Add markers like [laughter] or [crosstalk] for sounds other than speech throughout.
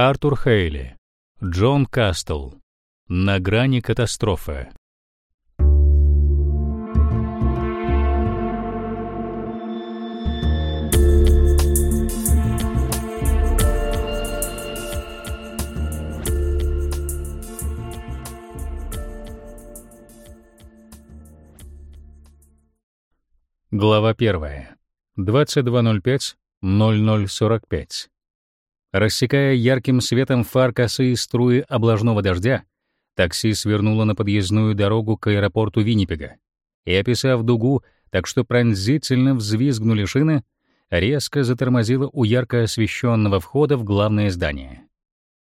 Артур Хейли, Джон Кастл. На грани катастрофы. Глава 1. 22.05.0045. Рассекая ярким светом фар косые струи облажного дождя, такси свернуло на подъездную дорогу к аэропорту Виннипега и, описав дугу, так что пронзительно взвизгнули шины, резко затормозило у ярко освещенного входа в главное здание.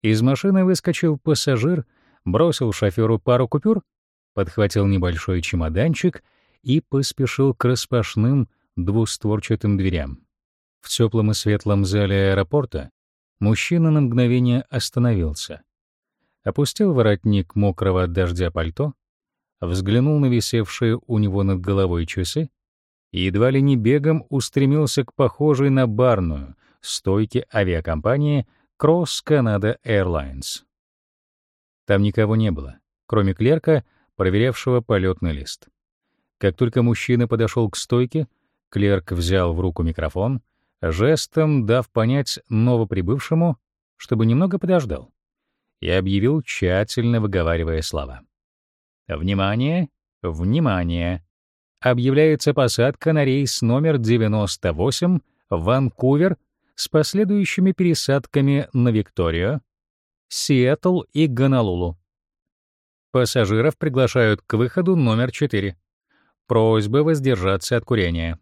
Из машины выскочил пассажир, бросил шоферу пару купюр, подхватил небольшой чемоданчик и поспешил к распашным двустворчатым дверям. В теплом и светлом зале аэропорта мужчина на мгновение остановился, опустил воротник мокрого от дождя пальто, взглянул на висевшие у него над головой часы и едва ли не бегом устремился к похожей на барную стойке авиакомпании Cross Canada Airlines. Там никого не было, кроме клерка, проверявшего полетный лист. Как только мужчина подошел к стойке, клерк взял в руку микрофон, жестом дав понять новоприбывшему, чтобы немного подождал, и объявил, тщательно выговаривая слова. «Внимание! Внимание! Объявляется посадка на рейс номер 98 в Ванкувер с последующими пересадками на Викторию, Сиэтл и Гонолулу. Пассажиров приглашают к выходу номер 4. Просьба воздержаться от курения.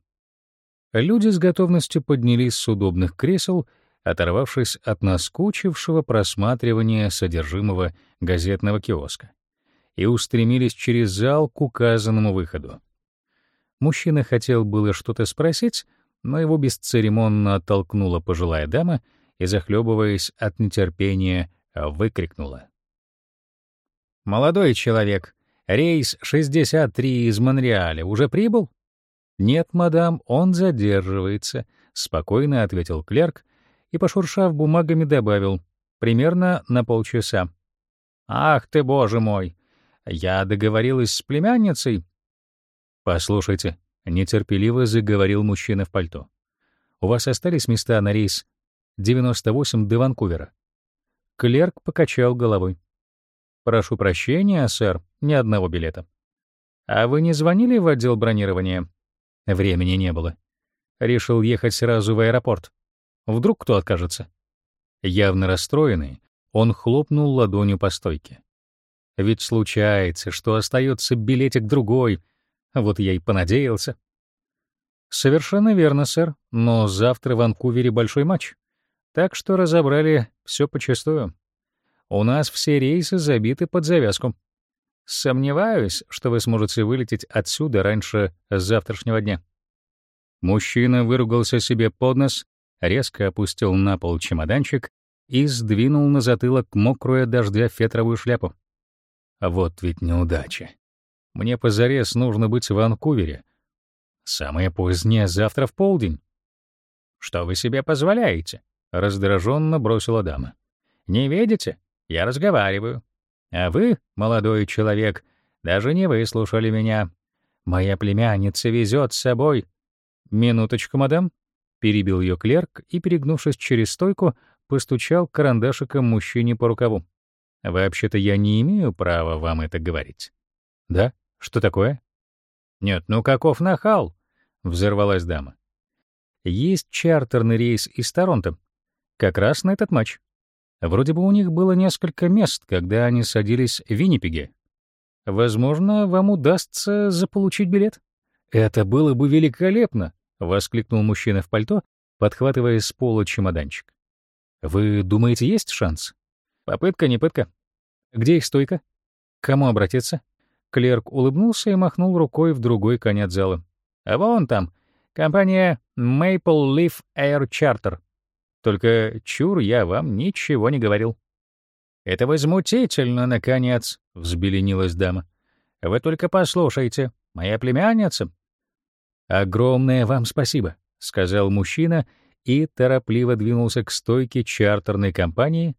Люди с готовностью поднялись с удобных кресел, оторвавшись от наскучившего просматривания содержимого газетного киоска, и устремились через зал к указанному выходу. Мужчина хотел было что-то спросить, но его бесцеремонно оттолкнула пожилая дама и, захлебываясь от нетерпения, выкрикнула. «Молодой человек, Рейс 63 из Монреаля уже прибыл? Нет, мадам, он задерживается, спокойно ответил клерк и, пошуршав бумагами, добавил: примерно на полчаса. Ах ты, боже мой! Я договорилась с племянницей. Послушайте, нетерпеливо заговорил мужчина в пальто. У вас остались места на рейс 98 до Ванкувера? Клерк покачал головой. Прошу прощения, сэр, ни одного билета. А вы не звонили в отдел бронирования? Времени не было. Решил ехать сразу в аэропорт. Вдруг кто откажется? Явно расстроенный, он хлопнул ладонью по стойке. Ведь случается, что остается билетик другой. Вот я и понадеялся. Совершенно верно, сэр, но завтра в Ванкувере большой матч. Так что разобрали все почистую. У нас все рейсы забиты под завязку. Сомневаюсь, что вы сможете вылететь отсюда раньше завтрашнего дня. Мужчина выругался себе под нос, резко опустил на пол чемоданчик и сдвинул на затылок мокрую дождя фетровую шляпу. Вот ведь неудача. Мне позарез нужно быть в Ванкувере. Самое позднее завтра в полдень. Что вы себе позволяете? раздраженно бросила дама. Не видите? Я разговариваю. А вы, молодой человек, даже не выслушали меня. Моя племянница везет с собой... Минуточку, мадам. Перебил ее клерк и, перегнувшись через стойку, постучал карандашиком мужчине по рукаву. «Вообще-то я не имею права вам это говорить». «Да? Что такое?» «Нет, ну каков нахал!» — взорвалась дама. «Есть чартерный рейс из Торонто. Как раз на этот матч. Вроде бы у них было несколько мест, когда они садились в Виннипеге. Возможно, вам удастся заполучить билет. Это было бы великолепно, воскликнул мужчина в пальто, подхватывая с пола чемоданчик. Вы думаете, есть шанс? Попытка не пытка. Где их стойка? К кому обратиться? Клерк улыбнулся и махнул рукой в другой конец зала. А вон там компания Maple Leaf Air Charter. Только чур я вам ничего не говорил. Это возмутительно, наконец, взбеленилась дама. Вы только послушайте, моя племянница. Огромное вам спасибо, сказал мужчина и торопливо двинулся к стойке чартерной компании,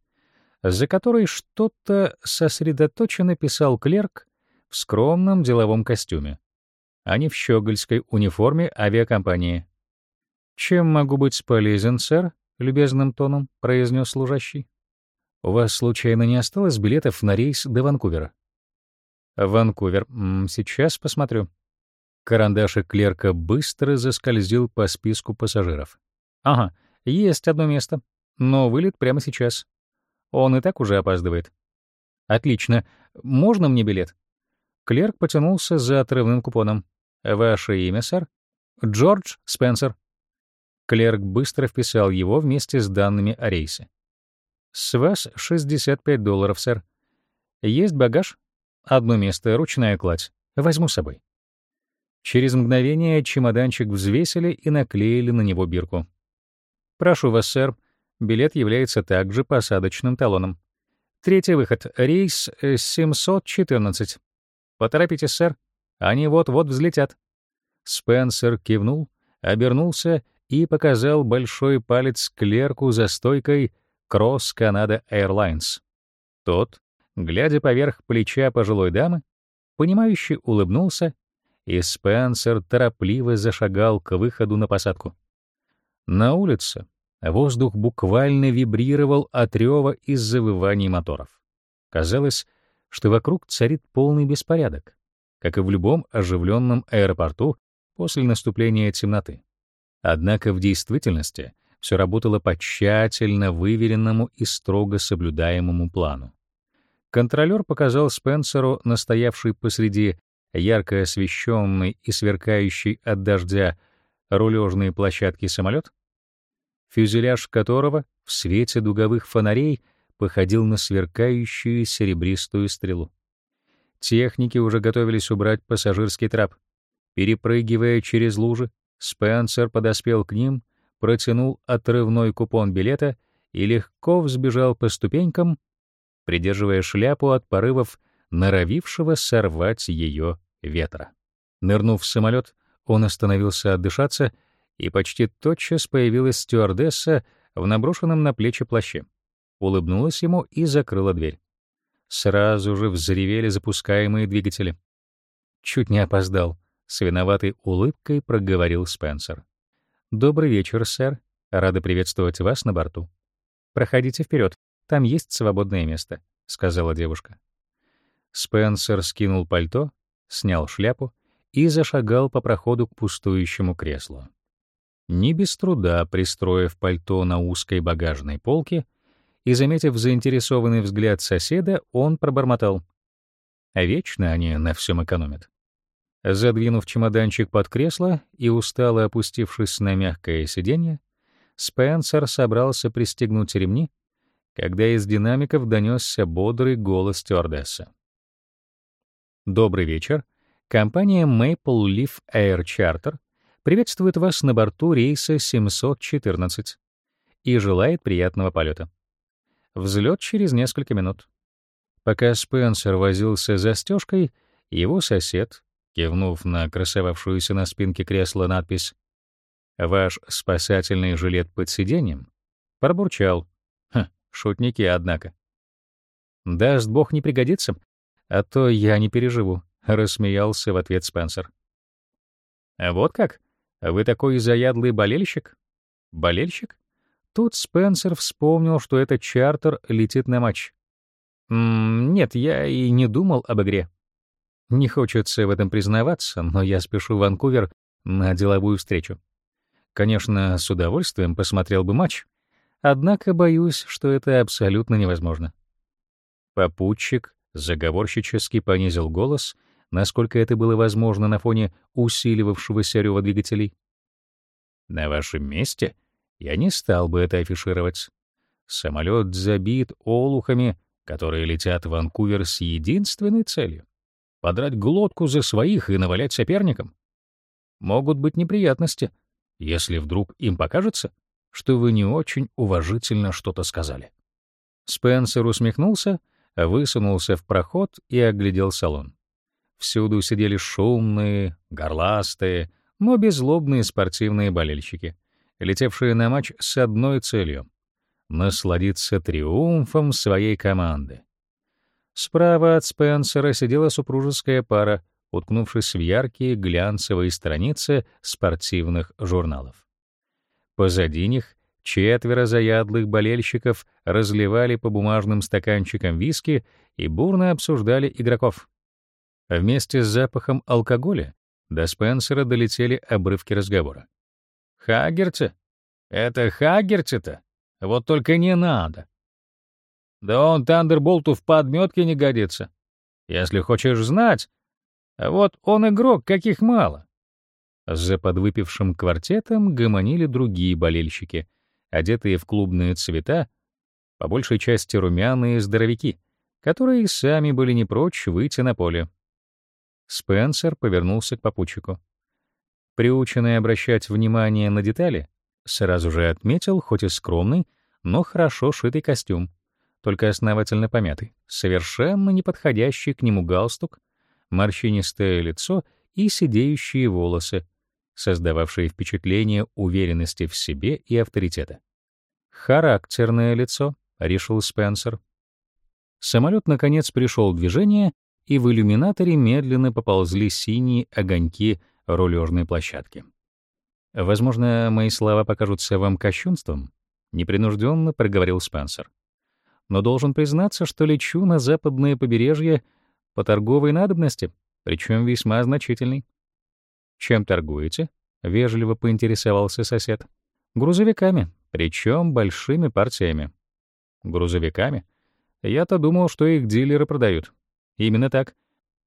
за которой что-то сосредоточенно писал клерк в скромном деловом костюме, а не в щегольской униформе авиакомпании. «Чем могу быть полезен, сэр?» — любезным тоном произнес служащий. «У вас, случайно, не осталось билетов на рейс до Ванкувера?» «Ванкувер. Сейчас посмотрю». Карандашик клерка быстро заскользил по списку пассажиров. «Ага, есть одно место, но вылет прямо сейчас. Он и так уже опаздывает». «Отлично. Можно мне билет?» Клерк потянулся за отрывным купоном. «Ваше имя, сэр?» «Джордж Спенсер». Клерк быстро вписал его вместе с данными о рейсе. «С вас 65 долларов, сэр. Есть багаж?» «Одно место, ручная кладь. Возьму с собой». Через мгновение чемоданчик взвесили и наклеили на него бирку. «Прошу вас, сэр, билет является также посадочным талоном. Третий выход, рейс 714. Поторопитесь, сэр, они вот-вот взлетят». Спенсер кивнул, обернулся и показал большой палец клерку за стойкой Cross Canada Airlines. Тот, глядя поверх плеча пожилой дамы, понимающе улыбнулся, и Спенсер торопливо зашагал к выходу на посадку. На улице воздух буквально вибрировал от рева и завываний моторов. Казалось, что вокруг царит полный беспорядок, как и в любом оживленном аэропорту после наступления темноты. Однако в действительности все работало по тщательно выверенному и строго соблюдаемому плану. Контролер показал Спенсеру, настоявший посреди ярко освещенный и сверкающий от дождя рулежные площадки самолет, фюзеляж которого в свете дуговых фонарей походил на сверкающую серебристую стрелу. Техники уже готовились убрать пассажирский трап. Перепрыгивая через лужи, Спенсер подоспел к ним, протянул отрывной купон билета и легко взбежал по ступенькам, придерживая шляпу от порывов норовившего сорвать ее ветра. Нырнув в самолет, он остановился отдышаться, и почти тотчас появилась стюардесса в наброшенном на плечи плаще. Улыбнулась ему и закрыла дверь. Сразу же взревели запускаемые двигатели. Чуть не опоздал, с виноватой улыбкой проговорил Спенсер. Добрый вечер, сэр. Рада приветствовать вас на борту. Проходите вперед, там есть свободное место, сказала девушка. Спенсер скинул пальто, снял шляпу и зашагал по проходу к пустующему креслу. Не без труда пристроив пальто на узкой багажной полке и заметив заинтересованный взгляд соседа, он пробормотал: "А вечно они на всем экономят". Задвинув чемоданчик под кресло и устало опустившись на мягкое сиденье, Спенсер собрался пристегнуть ремни, когда из динамиков донесся бодрый голос стюардессы. «Добрый вечер. Компания Maple Leaf Air Charter приветствует вас на борту рейса 714 и желает приятного полета. Взлет через несколько минут». Пока Спенсер возился за застежкой, его сосед, кивнув на красовавшуюся на спинке кресла надпись «Ваш спасательный жилет под сиденьем», пробурчал. Ха, шутники, однако. «Даст бог не пригодится, а то я не переживу», — рассмеялся в ответ Спенсер. «А вот как? Вы такой заядлый болельщик?» «Болельщик?» Тут Спенсер вспомнил, что этот чартер летит на матч. «М -м, «Нет, я и не думал об игре. Не хочется в этом признаваться, но я спешу в Ванкувер на деловую встречу. Конечно, с удовольствием посмотрел бы матч, однако боюсь, что это абсолютно невозможно. Попутчик заговорщически понизил голос, насколько это было возможно на фоне усиливавшегося рёва двигателей. На вашем месте я не стал бы это афишировать. Самолет забит олухами, которые летят в Ванкувер с единственной целью подрать глотку за своих и навалять соперникам. Могут быть неприятности, если вдруг им покажется, что вы не очень уважительно что-то сказали. Спенсер усмехнулся, высунулся в проход и оглядел салон. Всюду сидели шумные, горластые, но беззлобные спортивные болельщики, летевшие на матч с одной целью насладиться триумфом своей команды. Справа от Спенсера сидела супружеская пара, уткнувшись в яркие глянцевые страницы спортивных журналов. Позади них четверо заядлых болельщиков разливали по бумажным стаканчикам виски и бурно обсуждали игроков. Вместе с запахом алкоголя до Спенсера долетели обрывки разговора. «Хагерти? Это Хагерти-то? Вот только не надо. Да он Тандерболту в подметке не годится. Если хочешь знать, а вот он игрок, каких мало. За подвыпившим квартетом гомонили другие болельщики, одетые в клубные цвета, по большей части румяные здоровяки, которые и сами были не прочь выйти на поле. Спенсер повернулся к попутчику. Приученный обращать внимание на детали, сразу же отметил, хоть и скромный, но хорошо шитый костюм, только основательно помятый, совершенно неподходящий к нему галстук, морщинистое лицо и сидеющие волосы, создававшие впечатление уверенности в себе и авторитета. «Характерное лицо», — решил Спенсер. Самолет, наконец, пришел в движение, и в иллюминаторе медленно поползли синие огоньки рулежной площадки. «Возможно, мои слова покажутся вам кощунством», — непринужденно проговорил Спенсер но должен признаться, что лечу на западное побережье по торговой надобности, причем весьма значительной. «Чем торгуете?» — вежливо поинтересовался сосед. «Грузовиками, причем большими партиями». «Грузовиками? Я-то думал, что их дилеры продают. Именно так.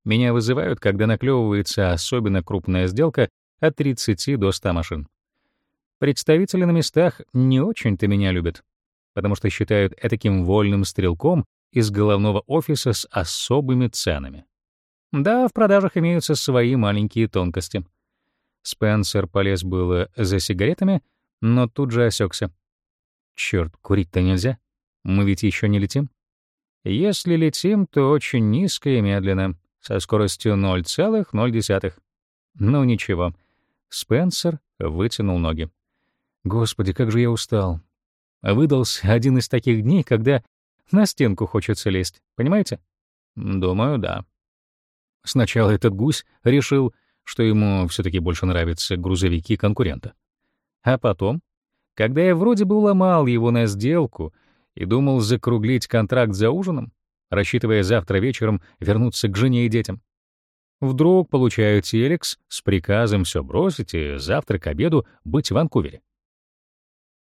Меня вызывают, когда наклевывается особенно крупная сделка от 30 до 100 машин. Представители на местах не очень-то меня любят потому что считают этаким вольным стрелком из головного офиса с особыми ценами. Да, в продажах имеются свои маленькие тонкости. Спенсер полез было за сигаретами, но тут же осекся. Черт, курить-то нельзя. Мы ведь еще не летим. Если летим, то очень низко и медленно, со скоростью 0,0. Ну ничего. Спенсер вытянул ноги. Господи, как же я устал. Выдался один из таких дней, когда на стенку хочется лезть, понимаете? Думаю, да. Сначала этот гусь решил, что ему все таки больше нравятся грузовики конкурента. А потом, когда я вроде бы уломал его на сделку и думал закруглить контракт за ужином, рассчитывая завтра вечером вернуться к жене и детям, вдруг получаю телекс с приказом все бросить и завтра к обеду быть в Ванкувере.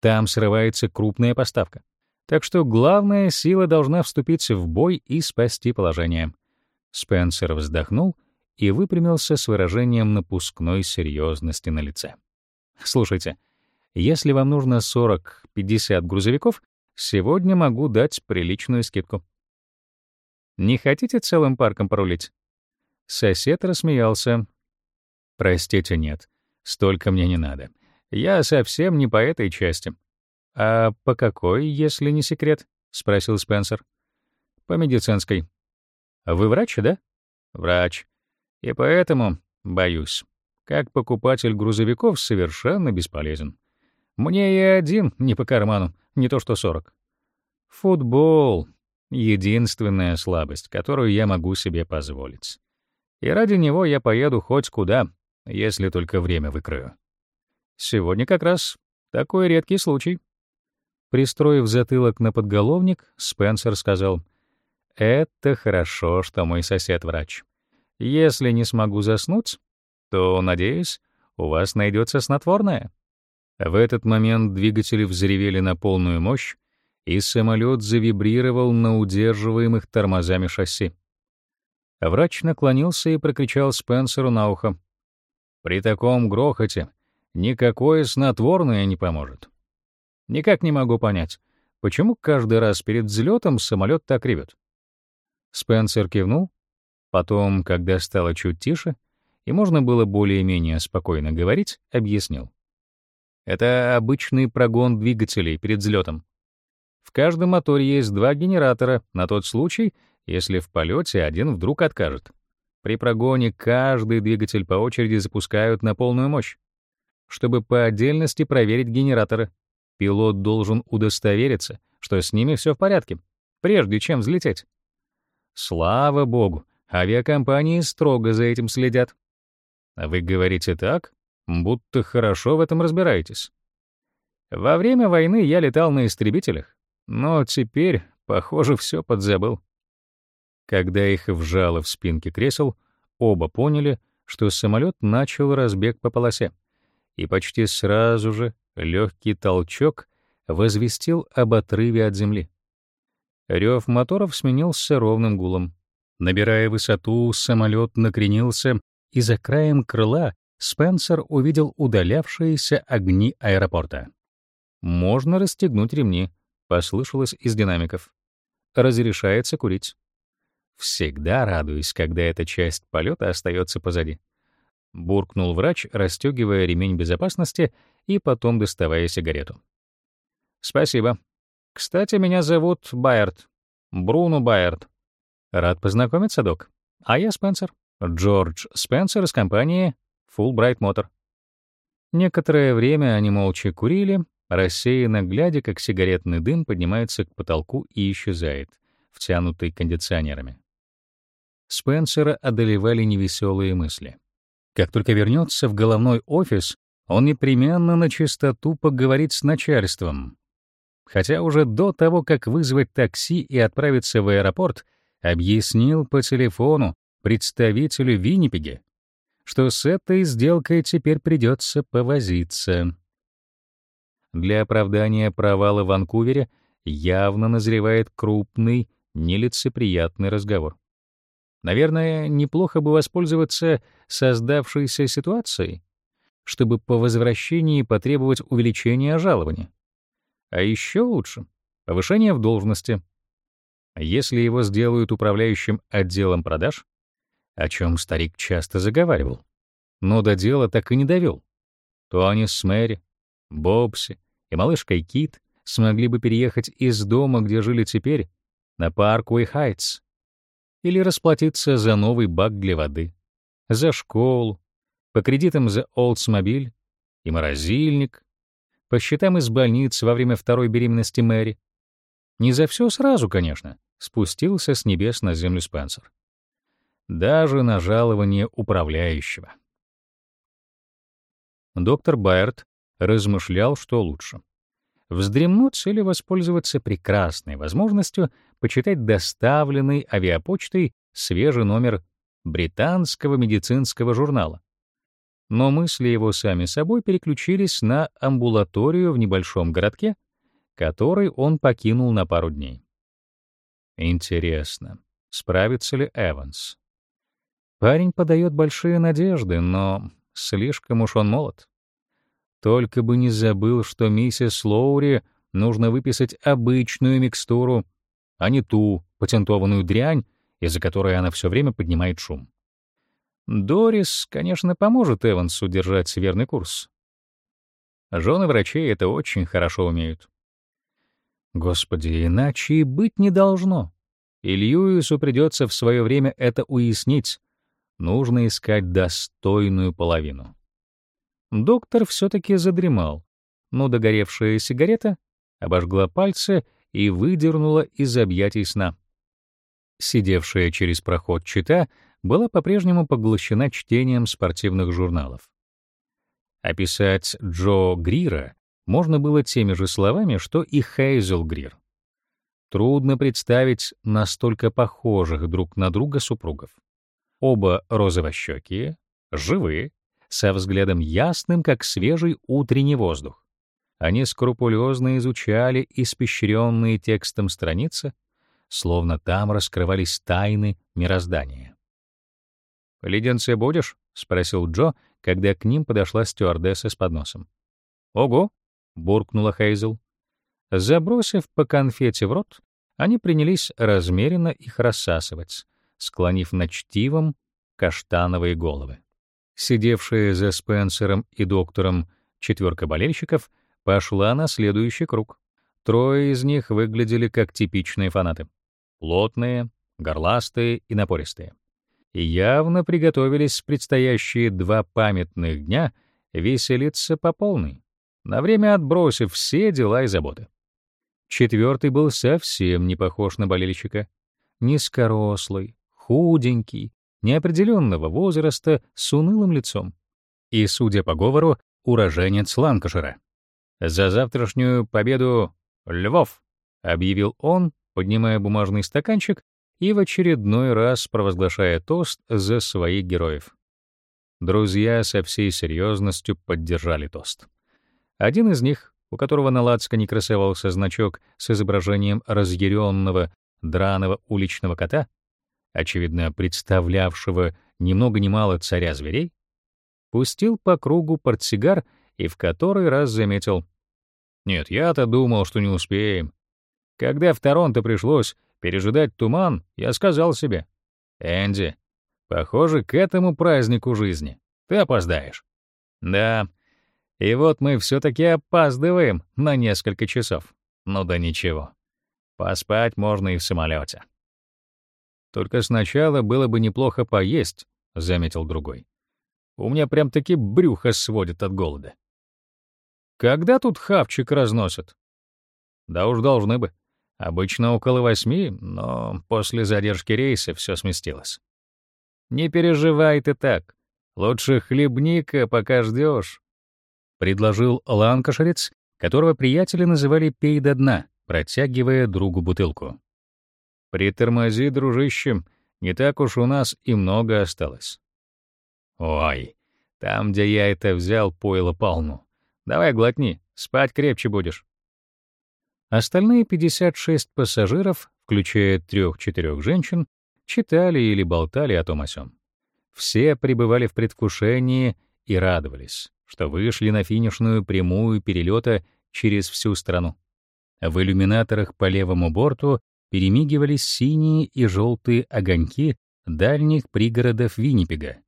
Там срывается крупная поставка. Так что главная сила должна вступить в бой и спасти положение. Спенсер вздохнул и выпрямился с выражением напускной серьезности на лице. Слушайте, если вам нужно 40-50 грузовиков, сегодня могу дать приличную скидку. Не хотите целым парком порулить? Сосед рассмеялся. Простите, нет. Столько мне не надо. Я совсем не по этой части. А по какой, если не секрет? спросил Спенсер. По медицинской. Вы врач, да? Врач. И поэтому боюсь. Как покупатель грузовиков совершенно бесполезен. Мне и один не по карману, не то что сорок. Футбол — единственная слабость, которую я могу себе позволить. И ради него я поеду хоть куда, если только время выкрою. Сегодня как раз такой редкий случай. Пристроив затылок на подголовник, Спенсер сказал, «Это хорошо, что мой сосед врач. Если не смогу заснуть, то, надеюсь, у вас найдется снотворное». В этот момент двигатели взревели на полную мощь, и самолет завибрировал на удерживаемых тормозами шасси. Врач наклонился и прокричал Спенсеру на ухо. «При таком грохоте никакое снотворное не поможет. Никак не могу понять, почему каждый раз перед взлетом самолет так ревет. Спенсер кивнул, потом, когда стало чуть тише, и можно было более-менее спокойно говорить, объяснил. Это обычный прогон двигателей перед взлетом. В каждом моторе есть два генератора на тот случай, если в полете один вдруг откажет. При прогоне каждый двигатель по очереди запускают на полную мощь чтобы по отдельности проверить генераторы. Пилот должен удостовериться, что с ними все в порядке, прежде чем взлететь. Слава богу, авиакомпании строго за этим следят. А вы говорите так, будто хорошо в этом разбираетесь. Во время войны я летал на истребителях, но теперь, похоже, все подзабыл. Когда их вжало в спинки кресел, оба поняли, что самолет начал разбег по полосе, и почти сразу же легкий толчок возвестил об отрыве от земли. Рев моторов сменился ровным гулом. Набирая высоту, самолет накренился, и за краем крыла Спенсер увидел удалявшиеся огни аэропорта. «Можно расстегнуть ремни», — послышалось из динамиков. «Разрешается курить». Всегда радуюсь, когда эта часть полета остается позади. Буркнул врач, расстегивая ремень безопасности и потом доставая сигарету. Спасибо. Кстати, меня зовут Байерт. Бруно Байерт. Рад познакомиться, док. А я Спенсер. Джордж Спенсер из компании Fulbright Motor. Некоторое время они молча курили, рассеянно глядя, как сигаретный дым поднимается к потолку и исчезает, втянутый кондиционерами. Спенсера одолевали невеселые мысли. Как только вернется в головной офис, он непременно на чистоту поговорит с начальством. Хотя уже до того, как вызвать такси и отправиться в аэропорт, объяснил по телефону представителю Виннипеге, что с этой сделкой теперь придется повозиться. Для оправдания провала в Ванкувере явно назревает крупный, нелицеприятный разговор. Наверное, неплохо бы воспользоваться создавшейся ситуацией, чтобы по возвращении потребовать увеличения жалования. А еще лучше — повышение в должности. Если его сделают управляющим отделом продаж, о чем старик часто заговаривал, но до дела так и не довел, то они с Мэри, Бобси и малышкой Кит смогли бы переехать из дома, где жили теперь, на Парквей Хайтс, или расплатиться за новый бак для воды, за школу, по кредитам за Oldsmobile и морозильник, по счетам из больниц во время второй беременности Мэри. Не за все сразу, конечно, спустился с небес на землю Спенсер. Даже на жалование управляющего. Доктор Байерт размышлял, что лучше вздремнуть или воспользоваться прекрасной возможностью почитать доставленный авиапочтой свежий номер британского медицинского журнала. Но мысли его сами собой переключились на амбулаторию в небольшом городке, который он покинул на пару дней. Интересно, справится ли Эванс? Парень подает большие надежды, но слишком уж он молод. Только бы не забыл, что миссис Лоури нужно выписать обычную микстуру, а не ту патентованную дрянь, из-за которой она все время поднимает шум. Дорис, конечно, поможет Эвансу держать верный курс. Жены врачей это очень хорошо умеют. Господи, иначе и быть не должно. И Льюису придется в свое время это уяснить. Нужно искать достойную половину. Доктор все-таки задремал, но догоревшая сигарета обожгла пальцы и выдернула из объятий сна. Сидевшая через проход чита была по-прежнему поглощена чтением спортивных журналов. Описать Джо Грира можно было теми же словами, что и Хейзел Грир. Трудно представить настолько похожих друг на друга супругов. Оба розовощекие, живые, со взглядом ясным, как свежий утренний воздух. Они скрупулезно изучали испещренные текстом страницы, словно там раскрывались тайны мироздания. «Леденцы будешь?» — спросил Джо, когда к ним подошла стюардесса с подносом. «Ого!» — буркнула Хейзел. Забросив по конфете в рот, они принялись размеренно их рассасывать, склонив над чтивом каштановые головы. Сидевшая за Спенсером и доктором четверка болельщиков пошла на следующий круг. Трое из них выглядели как типичные фанаты. Плотные, горластые и напористые. И явно приготовились предстоящие два памятных дня веселиться по полной. на время отбросив все дела и заботы. Четвертый был совсем не похож на болельщика. Низкорослый, худенький, неопределенного возраста, с унылым лицом. И, судя по говору, уроженец Ланкашира. «За завтрашнюю победу Львов!» — объявил он, поднимая бумажный стаканчик и в очередной раз провозглашая тост за своих героев. Друзья со всей серьезностью поддержали тост. Один из них, у которого на лацкане красовался значок с изображением разъяренного, драного уличного кота, очевидно представлявшего ни много ни мало царя зверей, пустил по кругу портсигар и в который раз заметил: "Нет, я-то думал, что не успеем. Когда в Торонто пришлось пережидать туман, я сказал себе: "Энди, похоже, к этому празднику жизни ты опоздаешь". Да. И вот мы все таки опаздываем на несколько часов. Ну да ничего. Поспать можно и в самолете. Только сначала было бы неплохо поесть, заметил другой. У меня прям-таки брюхо сводит от голода. Когда тут хавчик разносят? Да уж должны бы. Обычно около восьми, но после задержки рейса все сместилось. Не переживай ты так. Лучше хлебника, пока ждешь, предложил ланкашерец, которого приятели называли «пей до дна», протягивая другу бутылку. «Притормози, дружище, не так уж у нас и много осталось». Ой, там, где я это взял, пойло полну. Давай глотни, спать крепче будешь. Остальные 56 пассажиров, включая трех-четырех женщин, читали или болтали о том о сём. Все пребывали в предвкушении и радовались, что вышли на финишную прямую перелета через всю страну. В иллюминаторах по левому борту перемигивались синие и желтые огоньки дальних пригородов Виннипега,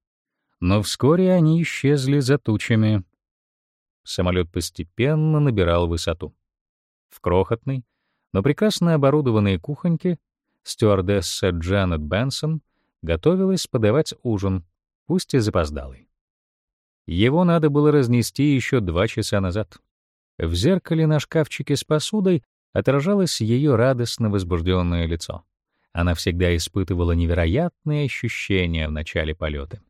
но вскоре они исчезли за тучами. Самолет постепенно набирал высоту. В крохотной, но прекрасно оборудованной кухоньке стюардесса Джанет Бенсон готовилась подавать ужин, пусть и запоздалый. Его надо было разнести еще два часа назад. В зеркале на шкафчике с посудой отражалось ее радостно возбужденное лицо. Она всегда испытывала невероятные ощущения в начале полета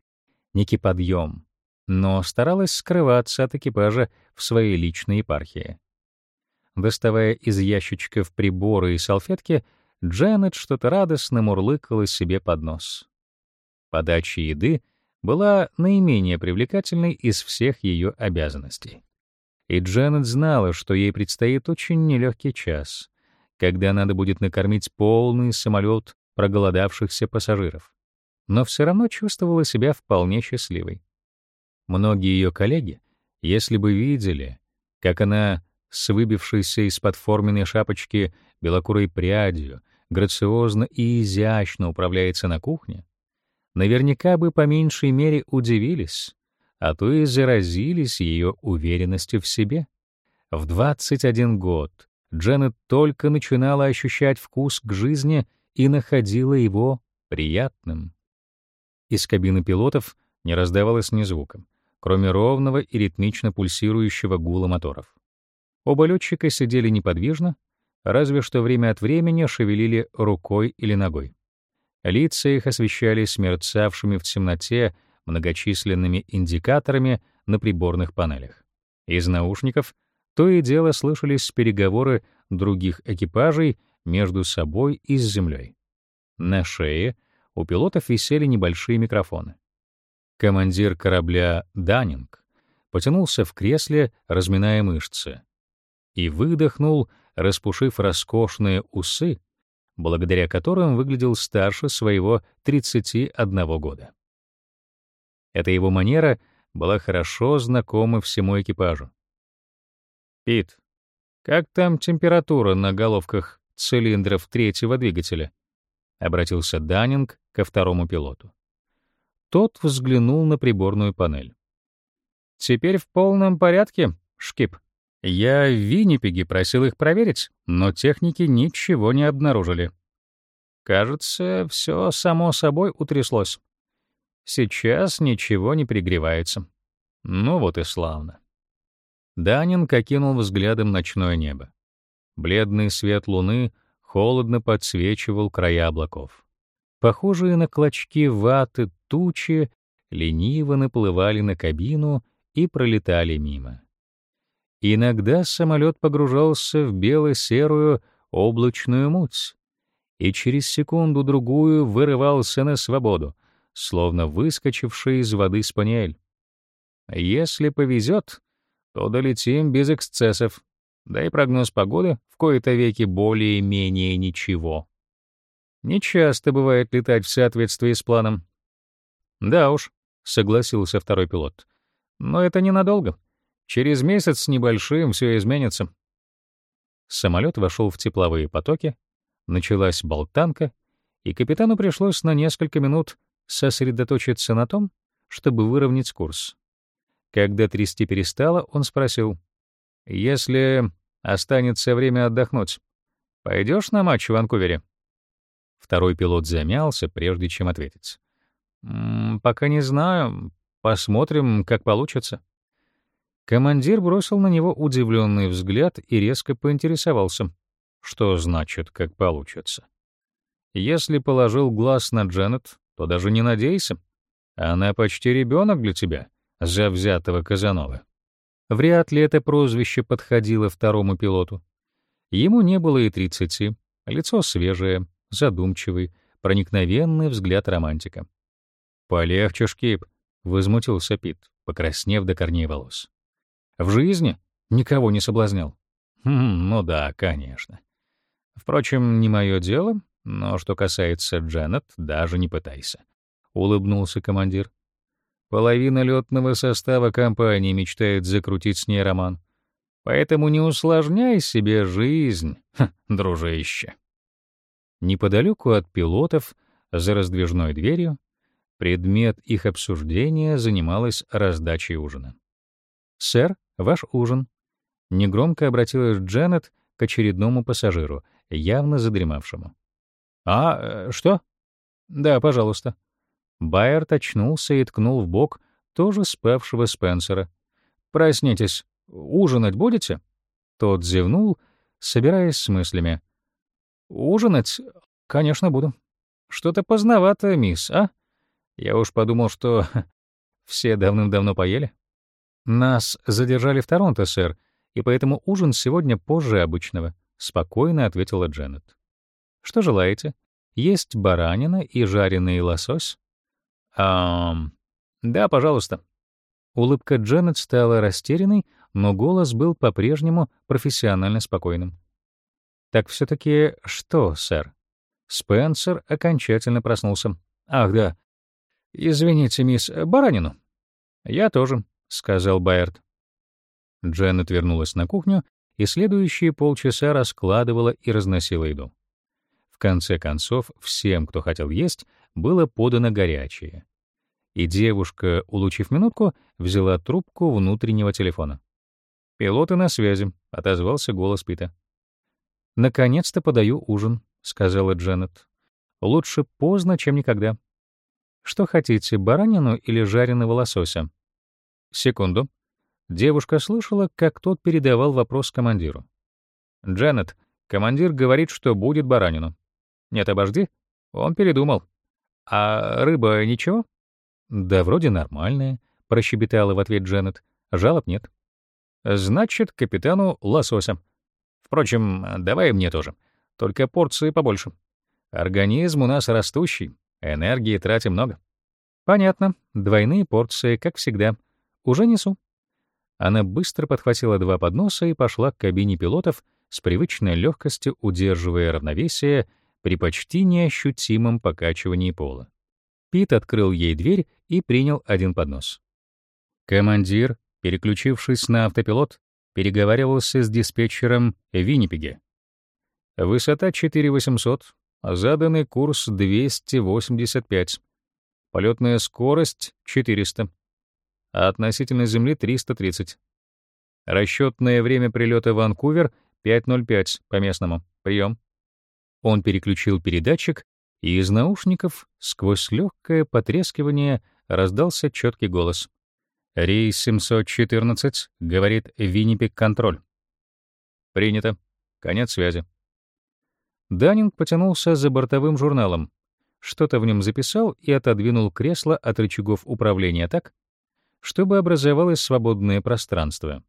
некий подъем, но старалась скрываться от экипажа в своей личной епархии. Доставая из ящичков приборы и салфетки, Джанет что-то радостно мурлыкала себе под нос. Подача еды была наименее привлекательной из всех ее обязанностей. И Джанет знала, что ей предстоит очень нелегкий час, когда надо будет накормить полный самолет проголодавшихся пассажиров но все равно чувствовала себя вполне счастливой. Многие ее коллеги, если бы видели, как она с выбившейся из-под форменной шапочки белокурой прядью грациозно и изящно управляется на кухне, наверняка бы по меньшей мере удивились, а то и заразились ее уверенностью в себе. В 21 год Дженнет только начинала ощущать вкус к жизни и находила его приятным. Из кабины пилотов не раздавалось ни звука, кроме ровного и ритмично пульсирующего гула моторов. Оба летчика сидели неподвижно, разве что время от времени шевелили рукой или ногой. Лица их освещались мерцавшими в темноте многочисленными индикаторами на приборных панелях. Из наушников то и дело слышались переговоры других экипажей между собой и с землей. На шее у пилотов висели небольшие микрофоны. Командир корабля Даннинг потянулся в кресле, разминая мышцы, и выдохнул, распушив роскошные усы, благодаря которым выглядел старше своего 31 года. Эта его манера была хорошо знакома всему экипажу. «Пит, как там температура на головках цилиндров третьего двигателя?» — обратился Даннинг ко второму пилоту. Тот взглянул на приборную панель. «Теперь в полном порядке, Шкип. Я в Виннипеге просил их проверить, но техники ничего не обнаружили. Кажется, все само собой утряслось. Сейчас ничего не пригревается. Ну вот и славно». Данин окинул взглядом ночное небо. Бледный свет луны холодно подсвечивал края облаков. Похожие на клочки ваты тучи лениво наплывали на кабину и пролетали мимо. Иногда самолет погружался в бело-серую облачную муть и через секунду-другую вырывался на свободу, словно выскочивший из воды спаниель. Если повезет, то долетим без эксцессов, да и прогноз погоды в кои-то веки более-менее ничего. Нечасто бывает летать в соответствии с планом. Да уж, согласился второй пилот. Но это ненадолго. Через месяц с небольшим все изменится. Самолет вошел в тепловые потоки, началась болтанка, и капитану пришлось на несколько минут сосредоточиться на том, чтобы выровнять курс. Когда трясти перестало, он спросил: "Если останется время отдохнуть, пойдешь на матч в Ванкувере?" Второй пилот замялся, прежде чем ответить. «М -м, «Пока не знаю. Посмотрим, как получится». Командир бросил на него удивленный взгляд и резко поинтересовался. «Что значит, как получится?» «Если положил глаз на Дженнет, то даже не надейся. Она почти ребенок для тебя, завзятого Казанова». Вряд ли это прозвище подходило второму пилоту. Ему не было и тридцати, лицо свежее, задумчивый, проникновенный взгляд романтика. «Полегче, Шкип», — возмутился Пит, покраснев до корней волос. «В жизни никого не соблазнял». «Хм, ну да, конечно. Впрочем, не мое дело, но что касается Дженнет, даже не пытайся», — улыбнулся командир. «Половина летного состава компании мечтает закрутить с ней роман. Поэтому не усложняй себе жизнь, [laughs] дружище». Неподалеку от пилотов, за раздвижной дверью, предмет их обсуждения занималась раздачей ужина. «Сэр, ваш ужин», — негромко обратилась Дженнет к очередному пассажиру, явно задремавшему. «А, э, что?» «Да, пожалуйста». Байерт очнулся и ткнул в бок тоже спавшего Спенсера. «Проснитесь, ужинать будете?» Тот зевнул, собираясь с мыслями. Ужинать? Конечно, буду. Что-то поздновато, мисс, а? Я уж подумал, что [laughs] все давным-давно поели. Нас задержали в Торонто, сэр, и поэтому ужин сегодня позже обычного, спокойно ответила Дженнет. Что желаете? Есть баранина и жареный лосось? А, да, пожалуйста. Улыбка Дженнет стала растерянной, но голос был по-прежнему профессионально спокойным. Так все таки что, сэр? Спенсер окончательно проснулся. Ах, да. Извините, мисс, баранину. Я тоже, сказал Байерт. Дженнет вернулась на кухню и следующие полчаса раскладывала и разносила еду. В конце концов, всем, кто хотел есть, было подано горячее. И девушка, улучив минутку, взяла трубку внутреннего телефона. «Пилоты на связи», — отозвался голос Пита. «Наконец-то подаю ужин», — сказала Дженнет. «Лучше поздно, чем никогда. Что хотите, баранину или жареного лосося?» Секунду. Девушка слышала, как тот передавал вопрос командиру. «Дженнет, командир говорит, что будет баранину». «Нет, обожди. Он передумал. А рыба ничего?» «Да вроде нормальная», — прощебетала в ответ Дженнет. «Жалоб нет». «Значит, капитану лосося», Впрочем, давай мне тоже. Только порции побольше. Организм у нас растущий, энергии тратим много. Понятно. Двойные порции, как всегда. Уже несу. Она быстро подхватила два подноса и пошла к кабине пилотов с привычной легкостью, удерживая равновесие при почти неощутимом покачивании пола. Пит открыл ей дверь и принял один поднос. Командир, переключившись на автопилот, переговаривался с диспетчером в Виннипеге. Высота 4800, заданный курс 285, полетная скорость 400, а относительно Земли 330. Расчетное время прилета в Ванкувер 5.05 по местному. Прием. Он переключил передатчик, и из наушников сквозь легкое потрескивание раздался четкий голос. Рейс 714, говорит Виннипек контроль. Принято. Конец связи. Даннинг потянулся за бортовым журналом, что-то в нем записал и отодвинул кресло от рычагов управления так, чтобы образовалось свободное пространство.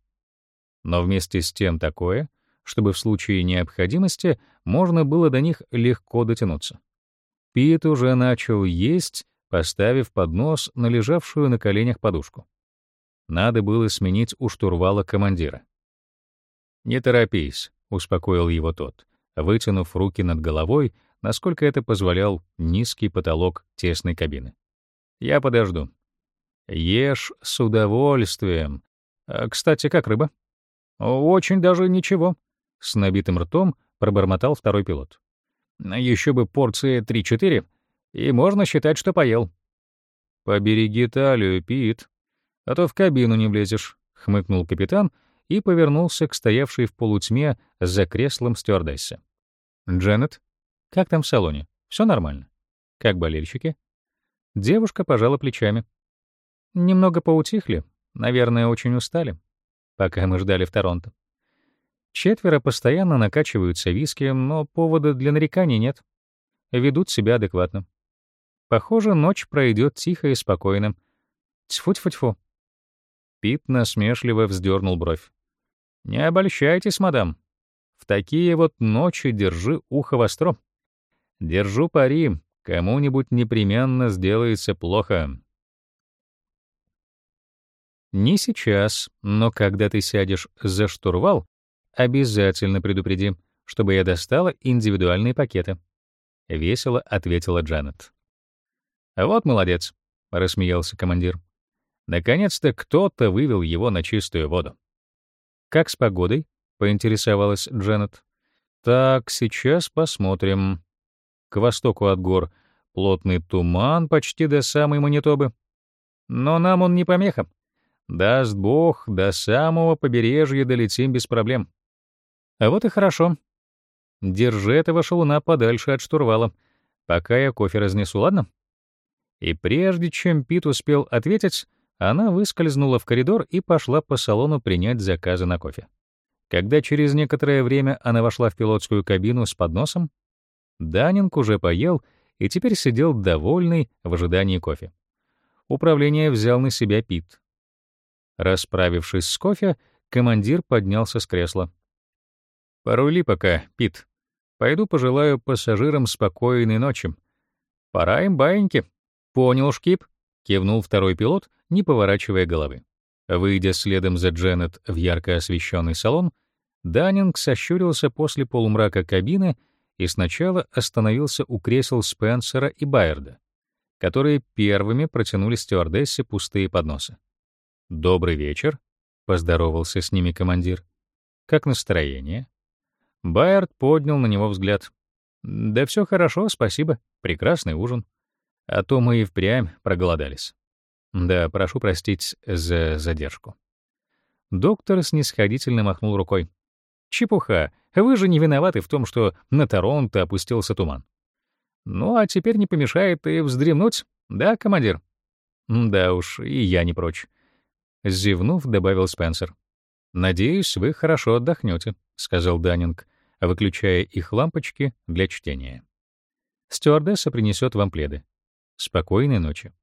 Но вместе с тем такое, чтобы в случае необходимости можно было до них легко дотянуться. Пит уже начал есть, поставив поднос на лежавшую на коленях подушку. Надо было сменить у штурвала командира. «Не торопись», — успокоил его тот, вытянув руки над головой, насколько это позволял низкий потолок тесной кабины. «Я подожду». «Ешь с удовольствием. А, кстати, как рыба?» «Очень даже ничего», — с набитым ртом пробормотал второй пилот. Еще бы порции 3-4, и можно считать, что поел. «Побереги талию, Пит, а то в кабину не влезешь», — хмыкнул капитан и повернулся к стоявшей в полутьме за креслом стюардессе. «Дженнет, как там в салоне? Все нормально? Как болельщики?» Девушка пожала плечами. «Немного поутихли, наверное, очень устали, пока мы ждали в Торонто. Четверо постоянно накачиваются виски, но повода для нареканий нет. Ведут себя адекватно. Похоже, ночь пройдет тихо и спокойно. Тьфу-тьфу-тьфу. Пит насмешливо вздернул бровь. «Не обольщайтесь, мадам. В такие вот ночи держи ухо востро. Держу пари, кому-нибудь непременно сделается плохо». Не сейчас, но когда ты сядешь за штурвал, Обязательно предупреди, чтобы я достала индивидуальные пакеты. Весело ответила Джанет. Вот молодец, рассмеялся командир. Наконец-то кто-то вывел его на чистую воду. Как с погодой? поинтересовалась Джанет. Так, сейчас посмотрим. К востоку от гор плотный туман почти до самой Манитобы. Но нам он не помеха. Даст Бог, до самого побережья долетим без проблем. А вот и хорошо. Держи этого шалуна подальше от штурвала, пока я кофе разнесу, ладно? И прежде чем Пит успел ответить, она выскользнула в коридор и пошла по салону принять заказы на кофе. Когда через некоторое время она вошла в пилотскую кабину с подносом, Данинг уже поел и теперь сидел довольный в ожидании кофе. Управление взял на себя Пит. Расправившись с кофе, командир поднялся с кресла. Порули пока, Пит. Пойду пожелаю пассажирам спокойной ночи. Пора им баиньки. Понял, Шкип? Кивнул второй пилот, не поворачивая головы. Выйдя следом за Дженнет в ярко освещенный салон, Даннинг сощурился после полумрака кабины и сначала остановился у кресел Спенсера и Байерда, которые первыми протянули стюардессе пустые подносы. «Добрый вечер», — поздоровался с ними командир. «Как настроение?» Байерд поднял на него взгляд. «Да все хорошо, спасибо. Прекрасный ужин. А то мы и впрямь проголодались. Да, прошу простить за задержку». Доктор снисходительно махнул рукой. «Чепуха. Вы же не виноваты в том, что на Торонто опустился туман. Ну, а теперь не помешает и вздремнуть, да, командир?» «Да уж, и я не прочь», — зевнув, добавил Спенсер. «Надеюсь, вы хорошо отдохнете», — сказал Даннинг, выключая их лампочки для чтения. Стюардесса принесет вам пледы. Спокойной ночи.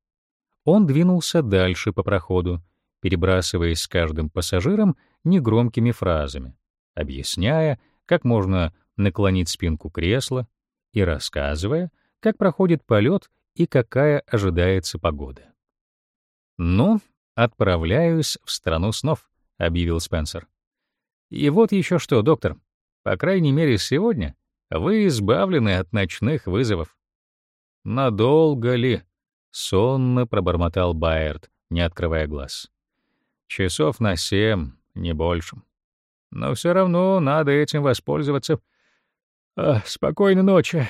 Он двинулся дальше по проходу, перебрасываясь с каждым пассажиром негромкими фразами, объясняя, как можно наклонить спинку кресла и рассказывая, как проходит полет и какая ожидается погода. «Ну, отправляюсь в страну снов», — объявил Спенсер. «И вот еще что, доктор. По крайней мере, сегодня вы избавлены от ночных вызовов. Надолго ли? Сонно пробормотал Байерд, не открывая глаз. Часов на семь, не больше. Но все равно надо этим воспользоваться. А, спокойной ночи.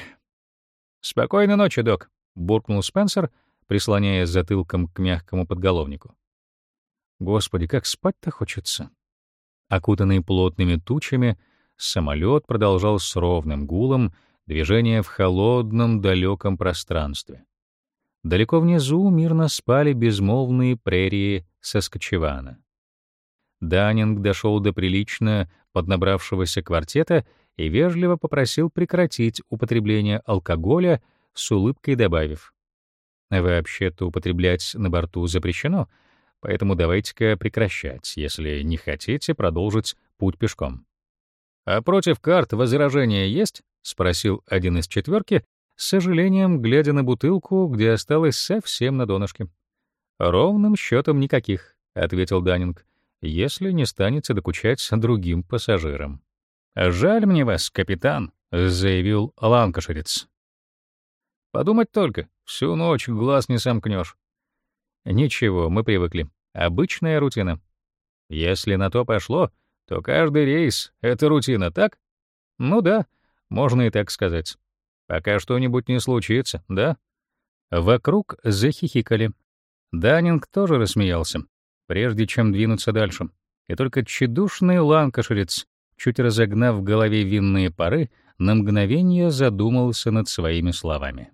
Спокойной ночи, док, буркнул Спенсер, прислоняясь затылком к мягкому подголовнику. Господи, как спать-то хочется. Окутанный плотными тучами, самолет продолжал с ровным гулом движение в холодном далеком пространстве. Далеко внизу мирно спали безмолвные прерии Соскочевана. Даннинг дошел до прилично поднабравшегося квартета и вежливо попросил прекратить употребление алкоголя, с улыбкой добавив: "Вообще-то употреблять на борту запрещено, поэтому давайте-ка прекращать, если не хотите продолжить путь пешком". «А против карт возражения есть?» — спросил один из четверки, с сожалением глядя на бутылку, где осталось совсем на донышке. «Ровным счетом никаких», — ответил Даннинг, «если не станете докучать другим пассажирам». «Жаль мне вас, капитан», — заявил ланкашерец. «Подумать только, всю ночь глаз не сомкнешь». «Ничего, мы привыкли. Обычная рутина. Если на то пошло, то каждый рейс — это рутина, так? Ну да, можно и так сказать. Пока что-нибудь не случится, да? Вокруг захихикали. Даннинг тоже рассмеялся, прежде чем двинуться дальше. И только тщедушный ланкашерец, чуть разогнав в голове винные пары, на мгновение задумался над своими словами.